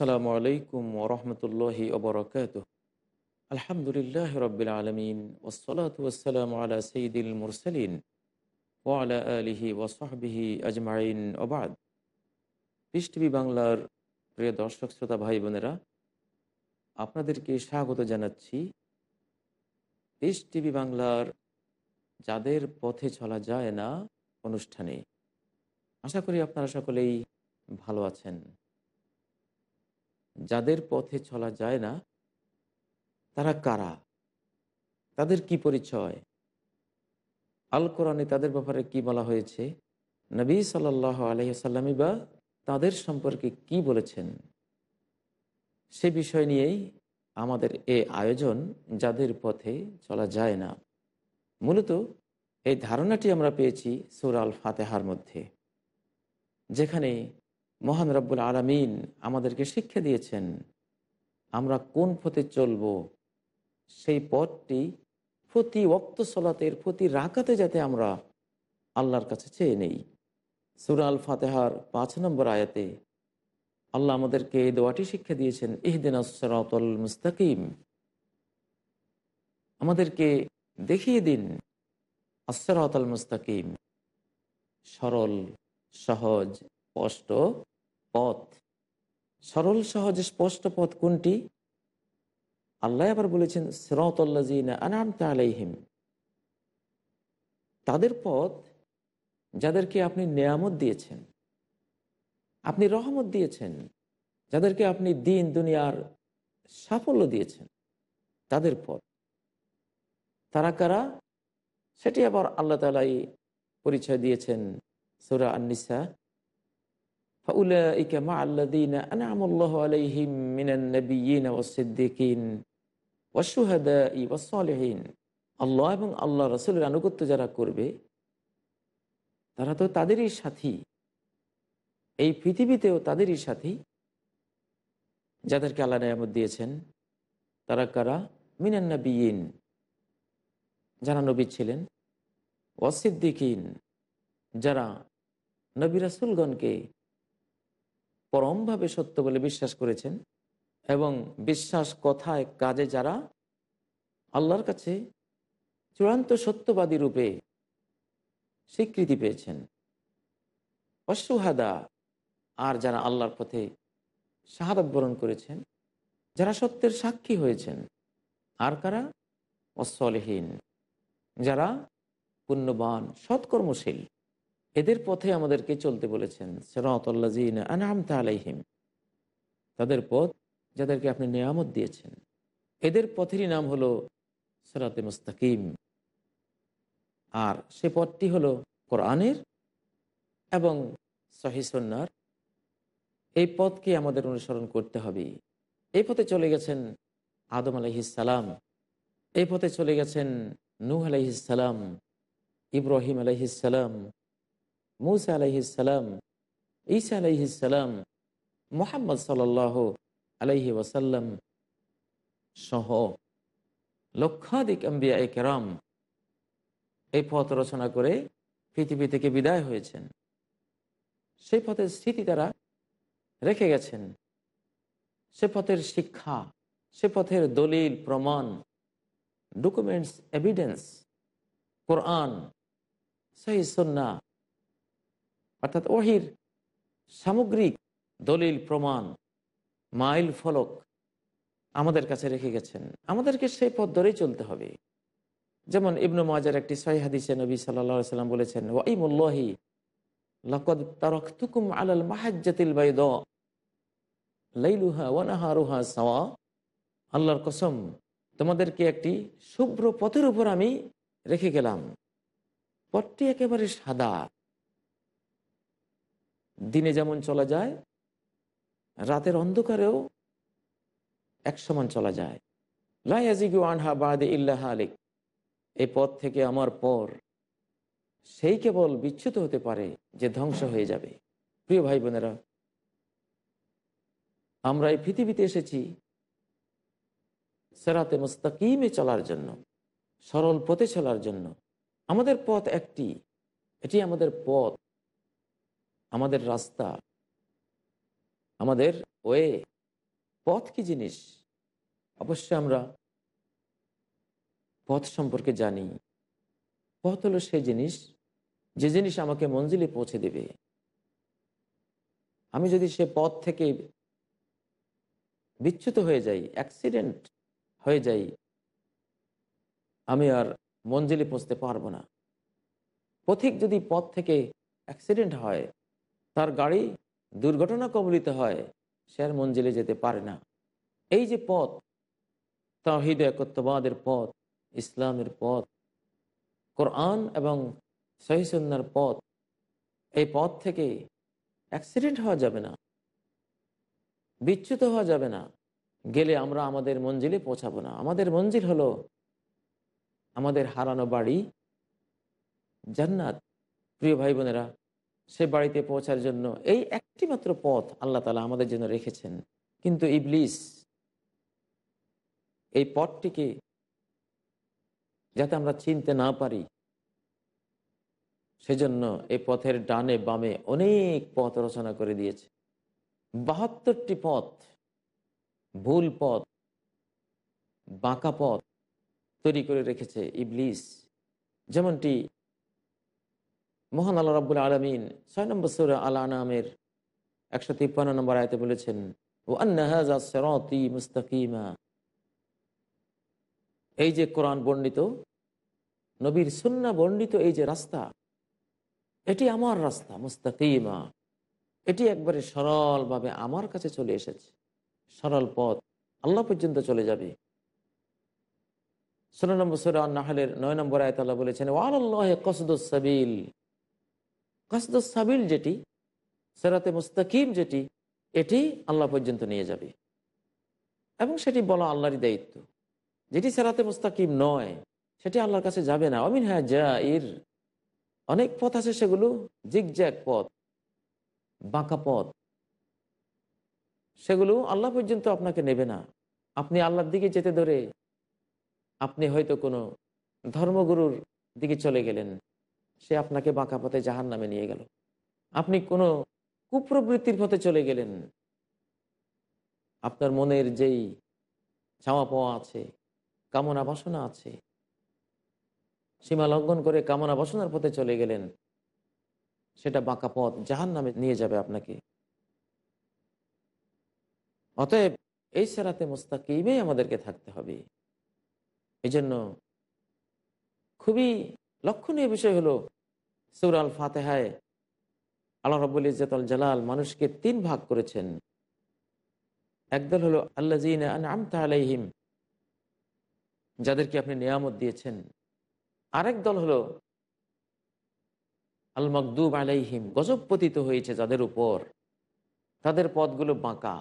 আসসালামু আলাইকুম ওরহমতুল্লাহি ওবরকাত আলহামদুলিল্লাহ রবিল আলমিন ওসলাত ওসালাম আলা সঈদুল মুরসালিন ওয়ালা আলিহি ওসহবিহি আজমাইন ওবাদ পিস টিভি বাংলার প্রিয় দর্শক, শ্রোতা, ভাই বোনেরা, আপনাদেরকে স্বাগত জানাচ্ছি। পিস টিভি বাংলার যাদের পথে চলা যায় না অনুষ্ঠানে। আশা করি আপনারা সকলেই ভালো আছেন। যাদের পথে চলা যায় না, তারা কারা? তাদের কি পরিচয়? আল কোরআনে তাদের ব্যাপারে কি বলা হয়েছে? নবী সাল আলহিসাল্লামী বা তাদের সম্পর্কে কি বলেছেন? সে বিষয় নিয়েই আমাদের এ আয়োজন, যাদের পথে চলা যায় না। মূলত এই ধারণাটি আমরা পেয়েছি সুরাল ফাতেহার মধ্যে, যেখানে মহান রব্বুল আলমিন আমাদেরকে শিক্ষা দিয়েছেন, আমরা কোন পথে চলব? সেই পথটি প্রতি ওক্ত সলাতের প্রতি রাকাতে যাতে আমরা আল্লাহর কাছে চেয়ে নেই। সুরাল ফাতেহার পাঁচ নম্বর আয়াতে আল্লাহ আমাদেরকে এই দোয়াটি শিক্ষা দিয়েছেন ইহদিন আসরাতল মুস্তাকিম। আমাদেরকে দেখিয়ে দিন আসরাতল মুস্তাকিম। সরল, সহজ, স্পষ্ট পথ। সরল, সহজ, স্পষ্ট পথ কোনটি? আল্লাহ আবার বলেছেন আলাইহিম। তাদের পথ যাদেরকে আপনি নেয়ামত দিয়েছেন, আপনি রহমত দিয়েছেন, যাদেরকে আপনি দিন, দুনিয়ার সাফল্য দিয়েছেন, তাদের পথ। তারা কারা? সেটি আবার আল্লাহ তালাই পরিচয় দিয়েছেন সুরা আন্নিসা। فأولئك مع الذين أنعم الله عليهم من النبيين والصديقين والشهداء والصالحين আল্লাহ এবং আল্লাহ রসুলের আনুগত্য যারা করবে তারা তো তাদেরই সাথী এই পৃথিবীতেও তাদেরই সাথী যাদেরকে আল্লাহ নিয়ামত দিয়েছেন তারা কারা মিনান্নবীন যারা নবী ছিলেন ওয়াসিদ্দিকিন যারা নবী রাসুলগণকে পরমভাবে সত্য বলে বিশ্বাস করেছেন এবং বিশ্বাস কথায় কাজে যারা আল্লাহর কাছে চূড়ান্ত সত্যবাদী রূপে স্বীকৃতি পেয়েছেন। অসুহাদা আর যারা আল্লাহর পথে শাহাদত বরণ করেছেন, যারা সত্যের সাক্ষী হয়েছেন, আর কারা? অসলহীন, যারা পুণ্যবান, সৎকর্মশীল। এদের পথে আমাদেরকে চলতে বলেছেন আলাইহিম। তাদের পথ যাদেরকে আপনি নিয়ামত দিয়েছেন। এদের পথেরই নাম হলো সরাতে মুস্তাকিম। আর সে পথটি হলো কোরআনের এবং সহিসন্নার এই পথকে আমাদের অনুসরণ করতে হবে। এই পথে চলে গেছেন আদম আলহিসাল্লাম এই পথে চলে গেছেন নূহ আলহিসাল্লাম ইব্রাহিম আলহিসাল্লাম মুসা আলাইহিসাল্লাম ঈসা আলাইহিসাল্লাম মোহাম্মদ সাল আলাইহি ওয়াসাল্লাম সহ লক্ষাধিক আম্বিয়া কেরাম এই পথ রচনা করে পৃথিবী থেকে বিদায় হয়েছেন। সেই পথের স্মৃতি তারা রেখে গেছেন। সে পথের শিক্ষা, সে পথের দলিল, প্রমাণ ডকুমেন্টস এভিডেন্স কোরআন, সহি সন্না অর্থাৎ ওহির, সামগ্রিক দলিল, প্রমাণ, মাইল ফলক আমাদের কাছে রেখে গেছেন। আমাদেরকে সেই পথ ধরেই চলতে হবে। যেমন ইবনু মাজার একটি সহি হাদিসে নবী সাল্লা সাল্লাম বলেছেন ওয়াইমুল্লাহি লকদ তারকতুকুম আলাল মাহাজ্জাতিল বাইদ, লাইলুহা ওয়ানাহারুহা সাওয়া। আল্লাহর কসম, তোমাদেরকে একটি শুভ্র পথের উপর আমি রেখে গেলাম। পথটি একেবারে সাদা। দিনে যেমন চলা যায়, রাতের অন্ধকারেও এক সমান চলা যায়। লাইয়াজিগু আনহা বাদে ইল্লাহ আলিক এই পথ থেকে আমার পর সেই কেবল বিচ্যুত হতে পারে যে ধ্বংস হয়ে যাবে। প্রিয় ভাই বোনেরা আমরা এই পৃথিবীতে এসেছি সেরাতে মুস্তাকিমে চলার জন্য, সরল পথে চলার জন্য। আমাদের পথ একটি, এটি আমাদের পথ। আমাদের রাস্তা, আমাদের ওয়ে, পথ কি জিনিস? অবশ্যই আমরা পথ সম্পর্কে জানি। পথ হলো সে জিনিস, যে জিনিস আমাকে মঞ্জিলে পৌঁছে দেবে। আমি যদি সে পথ থেকে বিচ্যুত হয়ে যাই অ্যাক্সিডেন্ট হয়ে যাই, আমি আর মঞ্জিলে পৌঁছতে পারব না। পথিক যদি পথ থেকে অ্যাক্সিডেন্ট হয় তার গাড়ি দুর্ঘটনা কবলিত হয়, সে আর মঞ্জিলে যেতে পারে না। এই যে পথ তাহিদ একত্ববাদের পথ, ইসলামের পথ, কোরআন এবং সহিসন্নার পথ, এই পথ থেকে অ্যাক্সিডেন্ট হওয়া যাবে না, বিচ্যুত হওয়া যাবে না, গেলে আমরা আমাদের মঞ্জিলে পৌঁছাবো না। আমাদের মঞ্জিল হলো আমাদের হারানো বাড়ি, জান্নাত। প্রিয় ভাই বোনেরা সে বাড়িতে পৌঁছার জন্য। এই একটি মাত্র পথ আল্লাহ তালা আমাদের জন্য রেখেছেন। কিন্তু ইবলিস এই পথটিকে যাতে আমরা চিনতে না পারি, সেজন্য এই পথের ডানে বামে অনেক পথ রচনা করে দিয়েছে। বাহাত্তরটি পথ, ভুল পথ, বাঁকা পথ তৈরি করে রেখেছে ইবলিস। যেমনটি মহান আল্লাহ রাবুল আলমিন ছয় নম্বর সৌর আল্লাহ নামের একশো তিপ্পান্ন নম্বর আয়তে বলেছেন ও মুস্তাকিমা। এই যে কোরআন বর্ণিত, নবীর সুন্না বর্ণিত এই যে রাস্তা, এটি আমার রাস্তা, মুস্তাকিমা। এটি একবারে সরলভাবে আমার কাছে চলে এসেছে। সরল পথ আল্লাহ পর্যন্ত চলে যাবে। ষোলো নম্বর সুরা নাহালের নয় নম্বর আয়তাল্লাহ বলেছেন ওয়াল্লাহ কসদুসাবিল কসদুসাবিল যেটি, সেরাতে মুস্তাকিম যেটি, এটি আল্লাহ পর্যন্ত নিয়ে যাবে। এবং সেটি বলা আল্লাহরই দায়িত্ব। যেটি সেরাতে মুস্তাকিম নয়, সেটি আল্লাহর কাছে যাবে না। অমিন হ্যাঁ যা ইর অনেক পথ আছে সেগুলো জিগ জিগজ্যাগ পথ, বাঁকা পথ। সেগুলো আল্লাহ পর্যন্ত আপনাকে নেবে না। আপনি আল্লাহর দিকে যেতে ধরে, আপনি হয়তো কোনো ধর্মগুরুর দিকে চলে গেলেন। সে আপনাকে বাঁকা পথে জাহান নামে নিয়ে গেল। আপনি কোনো কুপ্রবৃত্তির পথে চলে গেলেন। আপনার মনের যেই চাওয়া পাওয়া আছে, কামনা বাসনা আছে, সীমা লঙ্ঘন করে কামনা বাসনার পথে চলে গেলেন, সেটা বাঁকা পথ জাহান নামে নিয়ে যাবে আপনাকে। অতএব এই সেরাতে মোস্তাকিমেই আমাদেরকে থাকতে হবে। এই জন্য খুবই লক্ষণীয় বিষয় হলো সুর আল ফাতেহায় আল্লাহ রবুল ইজাতল জালাল মানুষকে তিন ভাগ করেছেন। একদল হলো আমতা আলাইহিম যাদেরকে আপনি নিয়ামত দিয়েছেন। আরেক দল হলো আল মকদুব আলাইহিম গজব পতিত হয়েছে যাদের উপর। তাদের পথগুলো বাঁকা।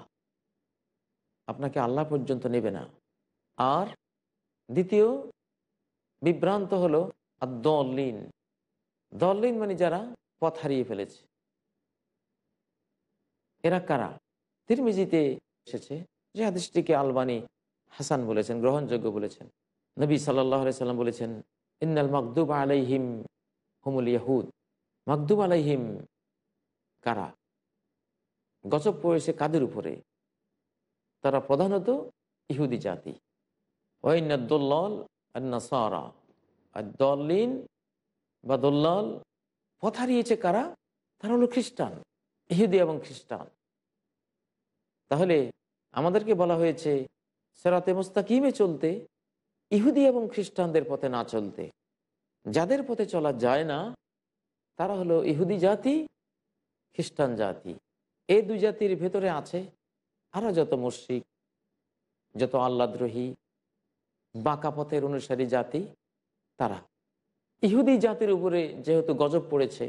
আপনাকে আল্লাহ পর্যন্ত নেবে না। আর দ্বিতীয়, বিভ্রান্ত হলো আর দলিন। দলিন মানে যারা পথ হারিয়ে ফেলেছে। এরা কারা? তিরমিজিতে এসেছে যে হাদিসটিকে আলবানি হাসান বলেছেন, গ্রহণযোগ্য বলেছেন। নবী সাল্লাম বলেছেন, ইন্নাল মকদুব আলাইহিম হুমুল ইয়াহুদ। মকদুব আলাইহিম কারা? গজব পড়েছে কাদের উপরে? তারা প্রধানত ইহুদি জাতি। ওয়াইনাদ্দোল্লাল আর নাসারা। আর দলিন বা দোল্লাল পথ হারিয়েছে কারা? তারা হলো খ্রিস্টান, ইহুদি এবং খ্রিস্টান। তাহলে আমাদেরকে বলা হয়েছে, সেরাতে মোস্তাকিমে চলতে, ইহুদি এবং খ্রিস্টানদের পথে না চলতে। যাদের পথে চলা যায় না, তারা হলো ইহুদি জাতি, খ্রিস্টান জাতি। এই দুই জাতির ভেতরে আছে আরও যত মুশ্রিক, যত আল্লাদ্রোহী বাঁকা পথের অনুসারী জাতি তারা। ইহুদি জাতির উপরে যেহেতু গজব পড়েছে,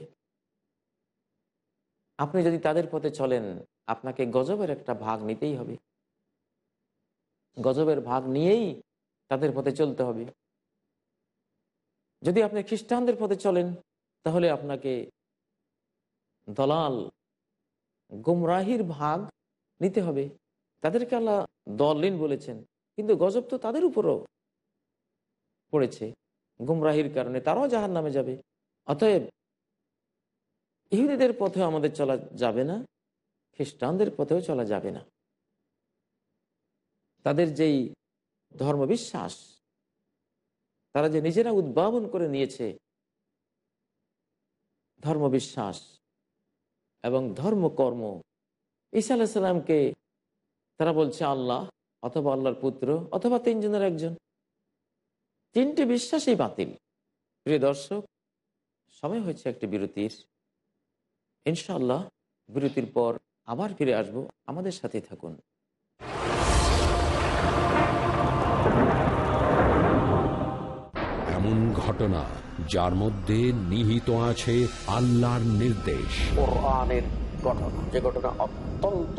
আপনি যদি তাদের পথে চলেন, আপনাকে গজবের একটা ভাগ নিতেই হবে। গজবের ভাগ নিয়েই তাদের পথে চলতে হবে। যদি আপনি খ্রিস্টানদের পথে চলেন, তাহলে আপনাকে দলাল, গুমরাহির ভাগ নিতে হবে। তাদেরকে আল্লাহ দলিন বলেছেন, কিন্তু গজব তো তাদের উপরও পড়েছে। গুমরাহির কারণে তারাও জাহার নামে যাবে। অতএব ইহুদিদের পথেও আমাদের চলা যাবে না, খ্রিস্টানদের পথেও চলা যাবে না। তাদের যেই ধর্মবিশ্বাস, তারা যে নিজেরা উদ্ভাবন করে নিয়েছে ধর্মবিশ্বাস এবং ধর্মকর্ম, ঈসা আলাহিসাল্লামকে তারা বলছে আল্লাহ অথবা আল্লাহর পুত্র অথবা তিনজনের একজন। তিনটি বিশ্বাসই বাতিল। প্রিয় দর্শক সময় হয়েছে একটি বিরতির। ইনশাল্লাহ বিরতির পর আবার ফিরে আসব আমাদের সাথে থাকুন। এমন ঘটনা যার মধ্যে নিহিত আছে আল্লাহর নির্দেশ। ঘটনা। যে ঘটনা অত্যন্ত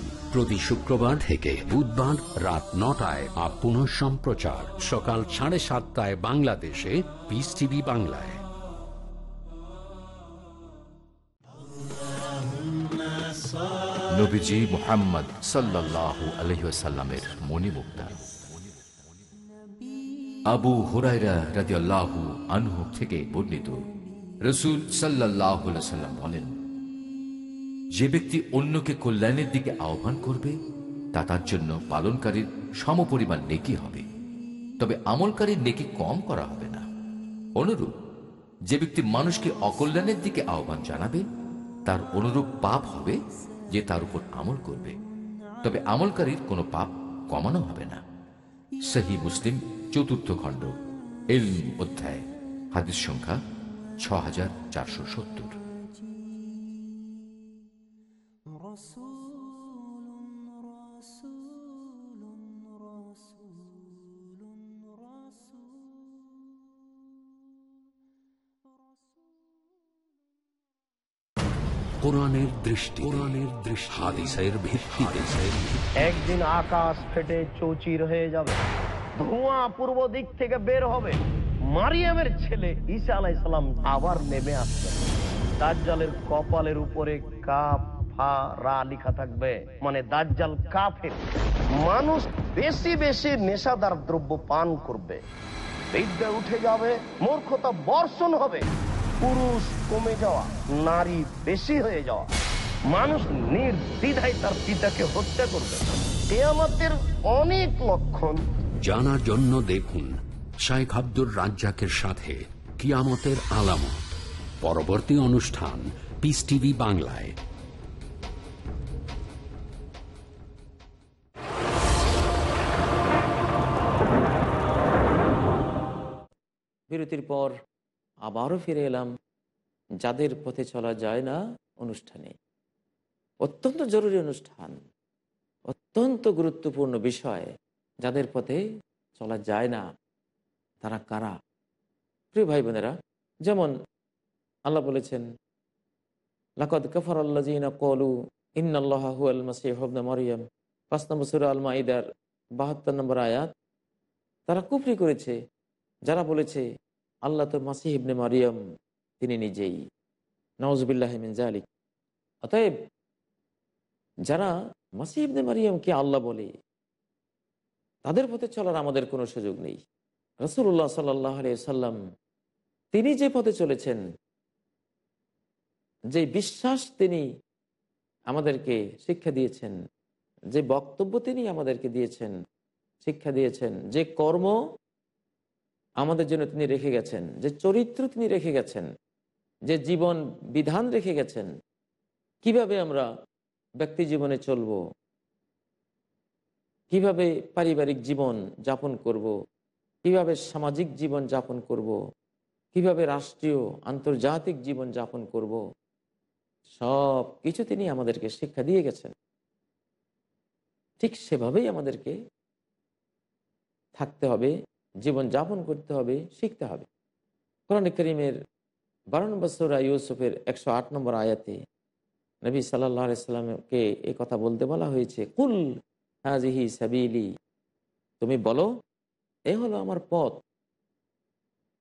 প্রতি শুক্রবার থেকে বুধবার রাত নটায় আর পুনঃ সম্প্রচার। সকাল সাড়ে সাতটায় বাংলাদেশে পিস টিভি বাংলায়। নবীজি মোহাম্মদ আবু হুরাইরা থেকে বর্ণিত। রসুল সাল্লাহ বলেন যে ব্যক্তি অন্যকে কল্যাণের দিকে আহ্বান করবে, তা তার জন্য পালনকারীর সমপরিমাণ নেকি হবে। তবে আমলকারীর নেকি কম করা হবে না। অনুরূপ, যে ব্যক্তি মানুষকে অকল্যাণের দিকে আহ্বান জানাবে, তার অনুরূপ পাপ হবে যে তার উপর আমল করবে। তবে আমলকারীর কোনো পাপ কমানো হবে না। সহি মুসলিম, চতুর্থ খণ্ড এল অধ্যায়, হাদিস সংখ্যা ছ হাজার চারশো সত্তর। একদিন আকাশ ফেটে চৌচির হয়ে যাবে। ধোঁয়া পূর্ব দিক থেকে বের হবে। মারিয়ামের ছেলে ঈসা আলাইসালাম আবার নেমে আসবে। দাজ্জালের কপালের উপরে কাপ থাকবে। মানে দাজ্জাল কাফের। মানুষ বেশি বেশি নেশাদার দ্রব্য পান করবে। উঠে যাবে, মূর্খতা বর্ষণ হবে। পুরুষ কমে যাওয়া নারী বেশি হয়ে যাওয়া। মানুষ নির্দ্বিধায় তার পিতাকে হত্যা করবে। এ আমাদের অনেক লক্ষণ। জানার জন্য দেখুন শাইখ আব্দুর রাজ্জাকের সাথে কিয়ামতের আলামত। পরবর্তী অনুষ্ঠান পিস টিভি বাংলায়। বিরতির পর আবারও ফিরে এলাম যাদের পথে চলা যায় না অনুষ্ঠানে। অত্যন্ত জরুরি অনুষ্ঠান, অত্যন্ত গুরুত্বপূর্ণ বিষয় যাদের পথে চলা যায় না তারা কারা? প্রিয় ভাই বোনেরা, যেমন আল্লাহ বলেছেন, লাকদ কফর আল্লাজিনা কলু ইবনে মারিয়াম পাঁচ নম্বর সূরা আল মাইদার বাহাত্তর নম্বর আয়াত, তারা কুফরি করেছে। যারা বলেছে আল্লাহ তো মাসিহ ইবনে মারিয়াম, তিনি নিজেই। নওয়াজবিল্লাহ মিন জালিক অতএব, যারা মাসিহ ইবনে মারিয়ামকে আল্লাহ বলে, তাদের পথে চলার আমাদের কোনো সুযোগ নেই। রসুল্লাহ সাল্লাহ সাল্লাম তিনি যে পথে চলেছেন, যে বিশ্বাস তিনি আমাদেরকে শিক্ষা দিয়েছেন, যে বক্তব্য তিনি আমাদেরকে দিয়েছেন, শিক্ষা দিয়েছেন, যে কর্ম আমাদের জন্য তিনি রেখে গেছেন, যে চরিত্র তিনি রেখে গেছেন, যে জীবন বিধান রেখে গেছেন, কীভাবে আমরা ব্যক্তি জীবনে চলব, কীভাবে পারিবারিক জীবন যাপন করব। কীভাবে সামাজিক জীবন যাপন করব। কীভাবে রাষ্ট্রীয় আন্তর্জাতিক জীবন যাপন করব। সব কিছু তিনি আমাদেরকে শিক্ষা দিয়ে গেছেন ঠিক সেভাবেই আমাদেরকে থাকতে হবে জীবন যাপন করতে হবে, শিখতে হবে। কোরআন করিমের বারো নম্বর সৌরা ইউসুফের একশো আট নম্বর আয়াতে নবী সাল্লাহ সাল্লামকে কথা বলতে বলা হয়েছে, কুল হাজিহি সাবিলি। তুমি বলো, এ হলো আমার পথ।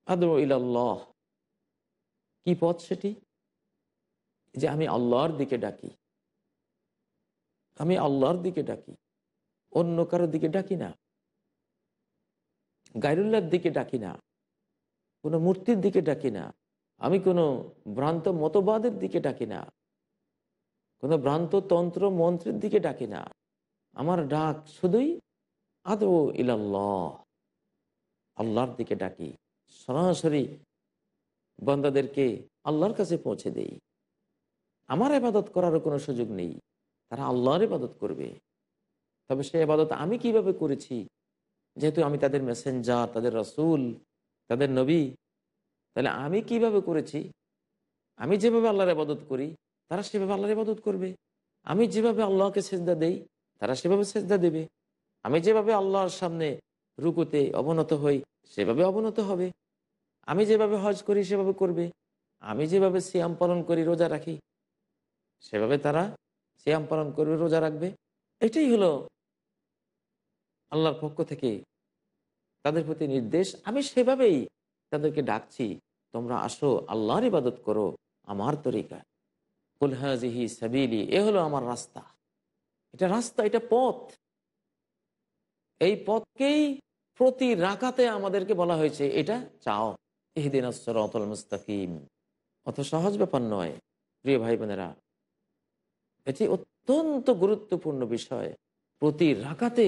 আদর ইলাল্লাহ। কি পথ সেটি? যে আমি আল্লাহর দিকে ডাকি। আমি আল্লাহর দিকে ডাকি, অন্য কারোর দিকে ডাকি না। গাইরুল্লার দিকে ডাকি না, কোনো মূর্তির দিকে ডাকি না, আমি কোনো ভ্রান্ত মতবাদের দিকে ডাকি না, কোনো ভ্রান্ত তন্ত্র মন্ত্রের দিকে ডাকি না। আমার ডাক শুধুই আদৌ ইলাল্লাহ, আল্লাহর দিকে ডাকি, সরাসরি বন্দাদেরকে আল্লাহর কাছে পৌঁছে দেই। আমার এবাদত করারও কোনো সুযোগ নেই, তারা আল্লাহর ইবাদত করবে। তবে সে আবাদত আমি কীভাবে করেছি যেহেতু আমি তাদের মেসেঞ্জার তাদের রসুল, তাদের নবী, তাহলে আমি কীভাবে করেছি? আমি যেভাবে আল্লাহর আবাদত করি, তারা সেভাবে আল্লাহর ইবাদত করবে। আমি যেভাবে আল্লাহকে সেজদা দেই, তারা সেভাবে সেজদা দেবে। আমি যেভাবে আল্লাহর সামনে রুকুতে অবনত হই, সেভাবে অবনত হবে। আমি যেভাবে হজ করি, সেভাবে করবে। আমি যেভাবে সিয়াম পালন করি, রোজা রাখি, সেভাবে তারা সিয়াম পালন করবে, রোজা রাখবে। এটাই হলো আল্লাহর পক্ষ থেকে তাদের প্রতি নির্দেশ, আমি সেভাবেই তাদেরকে ডাকছি, তোমরা আসো, আল্লাহর ইবাদত করো আমার তরিকা কুলহাজিহি সাবিলি, এ হলো আমার রাস্তা। এটা রাস্তা, এটা পথ। এই পথকেই প্রতি রাখাতে আমাদেরকে বলা হয়েছে, এটা চাও। এহদিন অতল মুস্তাকিম। অত সহজ ব্যাপার নয়, প্রিয় ভাই বোনেরা এটি অত্যন্ত গুরুত্বপূর্ণ বিষয়। প্রতি রাখাতে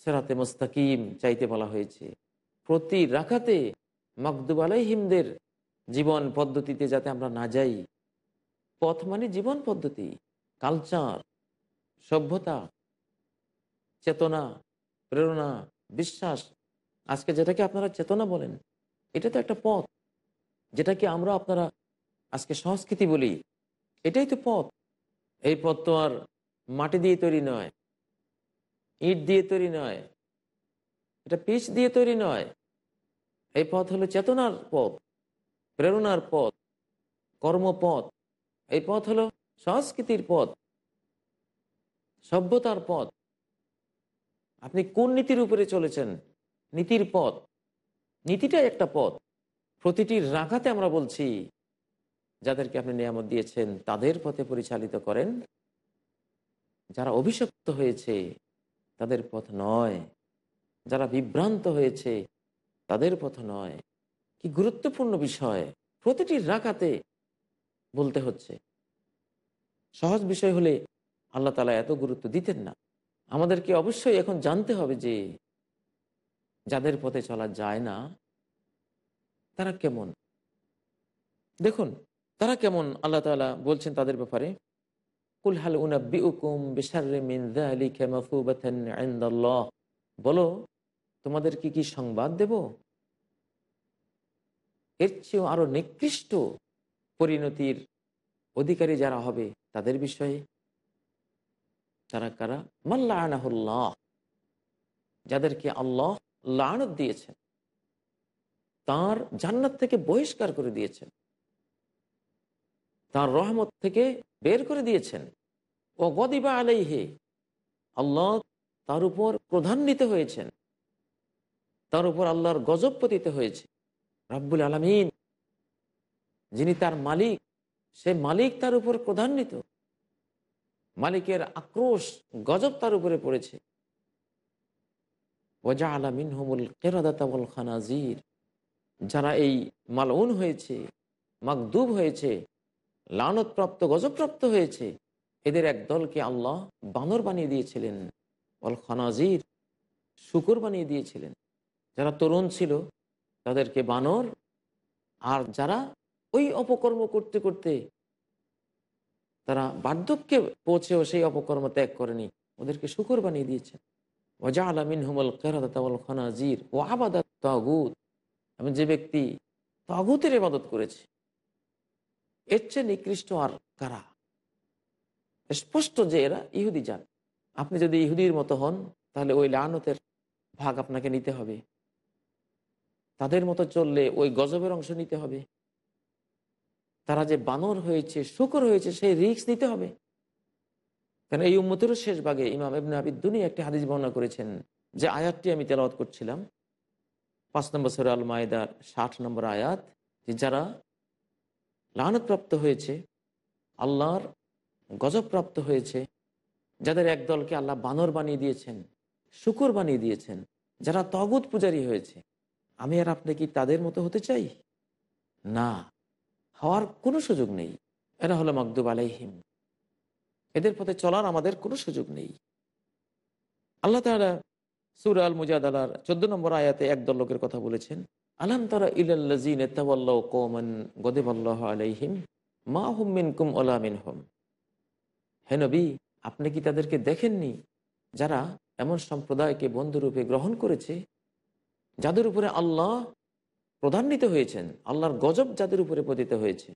সেরাতে মুস্তাকিম চাইতে বলা হয়েছে। প্রতি রাখাতে মকদুব আলাইহিমদের জীবন পদ্ধতিতে যাতে আমরা না যাই। পথ মানে জীবন পদ্ধতি কালচার সভ্যতা, চেতনা, প্রেরণা, বিশ্বাস। আজকে যেটাকে আপনারা চেতনা বলেন, এটা তো একটা পথ। যেটাকে আমরা আপনারা আজকে সংস্কৃতি বলি, এটাই তো পথ। এই পথ তো আর মাটি দিয়ে তৈরি নয়। ইট দিয়ে তৈরি নয়, এটা পিচ দিয়ে তৈরি নয়। এই পথ হলো চেতনার পথ, প্রেরণার পথ, কর্মপথ। এই পথ হলো সংস্কৃতির পথ, সভ্যতার পথ। আপনি কোন নীতির উপরে চলেছেন? নীতির পথ। নীতিটাই একটা পথ। প্রতিটি রাখাতে আমরা বলছি, যাদেরকে আপনি নিয়ামত দিয়েছেন, তাদের পথে পরিচালিত করেন। যারা অভিশপ্ত হয়েছে তাদের পথ নয়। যারা বিভ্রান্ত হয়েছে, তাদের পথ নয়। কি গুরুত্বপূর্ণ বিষয়, প্রতিটি রাখাতে বলতে হচ্ছে। সহজ বিষয় হলে আল্লাহ তালা এত গুরুত্ব দিতেন না। আমাদেরকে অবশ্যই এখন জানতে হবে যে, যাদের পথে চলা যায় না, তারা কেমন? দেখুন, তারা কেমন? আল্লাহ তালা বলছেন তাদের ব্যাপারে। মিন যালিকা বলো, তোমাদের কি কি সংবাদ দেব? এর চেয়েও আরও নিকৃষ্ট পরিণতির অধিকারী যারা হবে, তাদের বিষয়ে? তারা কারা? মাল্লা আনাহুল্লাহ যাদেরকে আল্লাহ লানত দিয়েছেন, তার জান্নাত থেকে বহিষ্কার করে দিয়েছেন, তার রহমত থেকে বের করে দিয়েছেন। ও গদিবা আলাইহে, আল্লাহ তার উপর প্রধান্বিত হয়েছেন। তার উপর আল্লাহর গজব পতিত হয়েছে। রাব্বুল আলমিন, যিনি তার মালিক, সে মালিক তার উপর প্রধান্বিত মালিকের আক্রোশ, গজব তার উপরে পড়েছে। ওজা আলামিন হমুল কেরাদাতাবল খানাজির, যারা এই মালউন হয়েছে মাকদুব হয়েছে লানতপ্রাপ্ত, গজবপ্রাপ্ত হয়েছে। এদের এক দলকে আল্লাহ বানর বানিয়ে দিয়েছিলেন। অল খানাজির শুকুর বানিয়ে দিয়েছিলেন। যারা তরুণ ছিল, তাদেরকে বানর আর যারা ওই অপকর্ম করতে করতে তারা বার্ধক্যে পৌঁছেও সেই অপকর্ম ত্যাগ করেনি, ওদেরকে শুকুর বানিয়ে দিয়েছেন। ওজা আলামিন হুমল কেরাদাতাল খানাজির ও আবাদাত তাগুত। যে ব্যক্তি তাগুতের ইবাদত করেছে এর চেয়ে নিকৃষ্ট আর কারা? স্পষ্ট যে এরা ইহুদি যান আপনি যদি ইহুদির মতো হন, তাহলে ওই লানতের ভাগ আপনাকে নিতে হবে। তাদের মতো চললে ওই গজবের অংশ নিতে হবে। তারা যে বানর হয়েছে, শুকর হয়েছে, সেই রিক্স নিতে হবে। কেন এই উম্মতেরও শেষ ভাগে ইমাম ইবনে আবিদ্দুনি একটি হাদিস বর্ণনা করেছেন, যে আয়াতটি আমি তেলাওয়াত করছিলাম। পাঁচ নম্বর সরে আল মায়দার ষাট নম্বর আয়াত, যে যারা লানতপ্রাপ্ত হয়েছে, আল্লাহর গজবপ্রাপ্ত হয়েছে, যাদের একদলকে আল্লাহ বানর বানিয়ে দিয়েছেন, শুকুর বানিয়ে দিয়েছেন, যারা তগুত পূজারী হয়েছে। আমি আর আপনি কি তাদের মতো হতে চাই? না, হওয়ার কোনো সুযোগ নেই। এরা হলো মকদুব আলাইহিম। এদের পথে চলার আমাদের কোনো সুযোগ নেই। আল্লাহ তালা সুর আল মুজাদালার চোদ্দ নম্বর আয়াতে একদল লোকের কথা বলেছেন আলাইহিম, মা হুম ওলা মিনহুম। হে নবী, আপনি কি তাদেরকে দেখেননি যারা এমন সম্প্রদায়কে বন্ধুরূপে গ্রহণ করেছে? যাদের উপরে আল্লাহ প্রধান্বিত হয়েছেন, আল্লাহর গজব যাদের উপরে পতিত হয়েছে।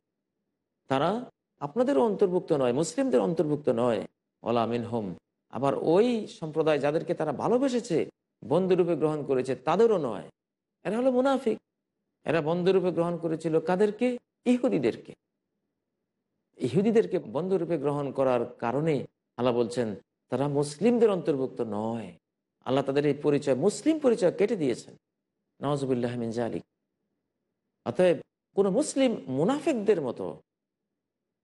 তারা আপনাদেরও অন্তর্ভুক্ত নয়, মুসলিমদের অন্তর্ভুক্ত নয়। ওলামিন হোম আবার ওই সম্প্রদায় যাদেরকে তারা ভালোবেসেছে, বন্ধুরূপে গ্রহণ করেছে, তাদেরও নয়। এরা হলো মুনাফিক। এরা বন্ধুরূপে গ্রহণ করেছিল কাদেরকে? ইহুদিদেরকে। ইহুদিদেরকে বন্ধুরূপে গ্রহণ করার কারণে আল্লাহ বলছেন, তারা মুসলিমদের অন্তর্ভুক্ত নয়। আল্লাহ তাদের এই পরিচয়, মুসলিম পরিচয় কেটে দিয়েছেন। নওয়াজবুল্লাহ জালিক অতএব কোন মুসলিম মুনাফিকদের মতো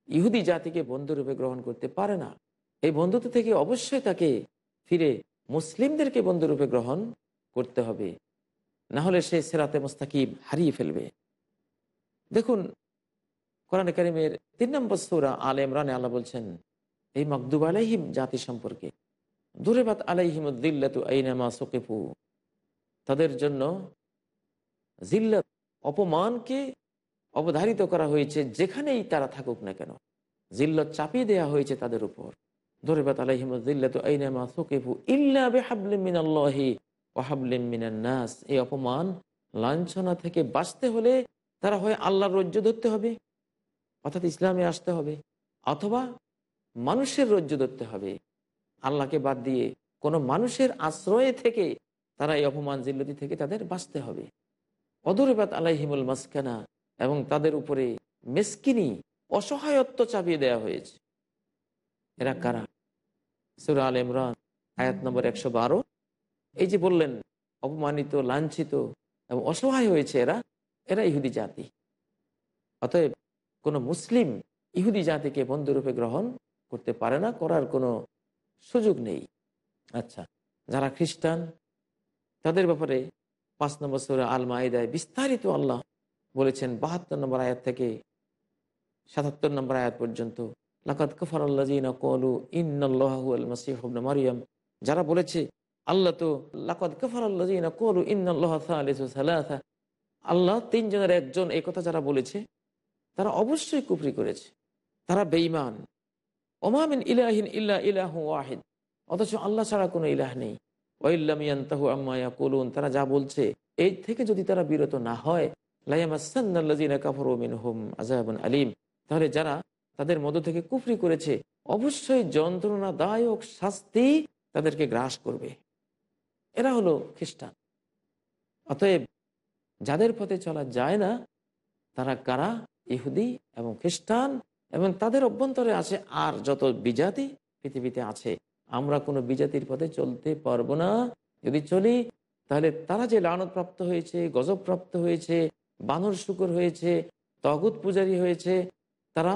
ইহুদি জাতিকে বন্ধুরূপে গ্রহণ করতে পারে না। এই বন্ধুত্ব থেকে অবশ্যই তাকে ফিরে মুসলিমদেরকে বন্ধুরূপে গ্রহণ করতে হবে। না হলে সে সেরাতে মোস্তাকিব হারিয়ে ফেলবে। দেখুন, কোরআন করিমের তিন নম্বর সৌরা আল ইমরানে আল্লাহ বলছেন, এই মকদুব আলাইহিম জাতি সম্পর্কে। দুরেবাত আলাইহিম দিল্লাতু আইনামা তাদের জন্য জিল্লাত, অপমানকে অবধারিত করা হয়েছে যেখানেই তারা থাকুক না কেন। জিল্লত চাপিয়ে দেওয়া হয়েছে তাদের উপর। ধরেবাত আলাইহিম দিল্লাতু আইনামা সকিফু ইল্লা বিহাবলিম মিনাল্লাহি। নাস, এই অপমান লাঞ্ছনা থেকে বাঁচতে হলে তারা হয় আল্লাহর রজ্জ ধরতে হবে, অর্থাৎ ইসলামে আসতে হবে, অথবা মানুষের রজ্জ ধরতে হবে। আল্লাহকে বাদ দিয়ে কোনো মানুষের আশ্রয়ে থেকে তারা এই অপমান জিল্লতি থেকে তাদের বাঁচতে হবে। অদরবাত আলাইহিমুল মাসকানা, এবং তাদের উপরে মেসকিনি অসহায়ত্ব চাপিয়ে দেয়া হয়েছে। এরা কারা? সুরা আল ইমরান, আয়াত নম্বর একশো বারো। এই যে বললেন, অপমানিত, লাঞ্ছিত এবং অসহায় হয়েছে এরা এরা ইহুদি জাতি। অতএব কোনো মুসলিম ইহুদি জাতিকে বন্ধুরূপে গ্রহণ করতে পারে না, করার কোনো সুযোগ নেই। আচ্ছা যারা খ্রিস্টান, তাদের ব্যাপারে পাঁচ নম্বর সুরে আল মাইদায় বিস্তারিত আল্লাহ বলেছেন, বাহাত্তর নম্বর আয়াত থেকে সাতাত্তর নম্বর আয়াত পর্যন্ত লাকাত কফার আল্লাহ কলু ইন্নআল মসিহ মারিয়াম, যারা বলেছে আল্লাহ তো লাকাত কফার আল্লাহ কলু ইন্নআল্লাহ আল্লাহ তিনজনের একজন, এই কথা যারা বলেছে, তারা অবশ্যই কুফরি করেছে। তারা বেইমান ওমামিন ইলাহিন ইল্লা ইলাহ ওয়াহিদ। অথচ আল্লাহ ছাড়া কোনো ইলাহ নেই। ওয়াইল্লামিয়ান্তাহু আম্মায়া কলুন তারা যা বলছে এই থেকে যদি তারা বিরত না হয় লাইয়ামাসান্নাল্লাযীনা কাফারু মিনহুম আযাবুন আলীম। তাহলে যারা তাদের মধ্য থেকে কুফরি করেছে, অবশ্যই যন্ত্রণাদায়ক শাস্তি তাদেরকে গ্রাস করবে। এরা হলো খ্রিস্টান। অতএব যাদের পথে চলা যায় না, তারা কারা? ইহুদি এবং খ্রিস্টান এবং তাদের অভ্যন্তরে আছে আর যত বিজাতি পৃথিবীতে আছে। আমরা কোনো বিজাতির পথে চলতে পারব না। যদি চলি, তাহলে তারা যে লানতপ্রাপ্ত হয়েছে গজবপ্রাপ্ত হয়েছে, বানর শুকর হয়েছে, তগুত পূজারী হয়েছে, তারা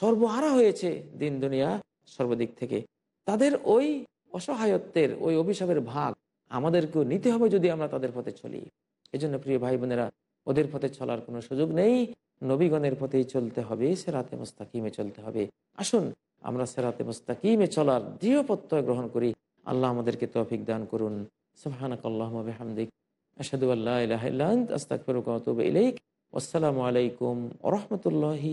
সর্বহারা হয়েছে দিন দুনিয়া সর্বদিক থেকে। তাদের ওই অসহায়ত্বের, ওই অভিশাপের ভাগ আমাদেরকেও নিতে হবে যদি আমরা তাদের পথে চলি। এই জন্য প্রিয় ভাই বোনেরা, ওদের পথে চলার কোনো সুযোগ নেই। নবীগণের পথেই চলতে হবে, সেরাতে মোস্তাকিমে চলতে হবে। আসুন, আমরা সেরাতে মোস্তাকিমে চলার দৃঢ় প্রত্যয় গ্রহণ করি। আল্লাহ আমাদেরকে তৌফিক দান করুন। সুবহানাক আল্লাহুম্মা বিহামদিক। আশহাদু আল্লা ইলাহা ইল্লা আনতা, আস্তাগফিরুকা ওয়া আতুবু ইলাইক। আসসালামু আলাইকুম ওয়া রাহমাতুল্লাহি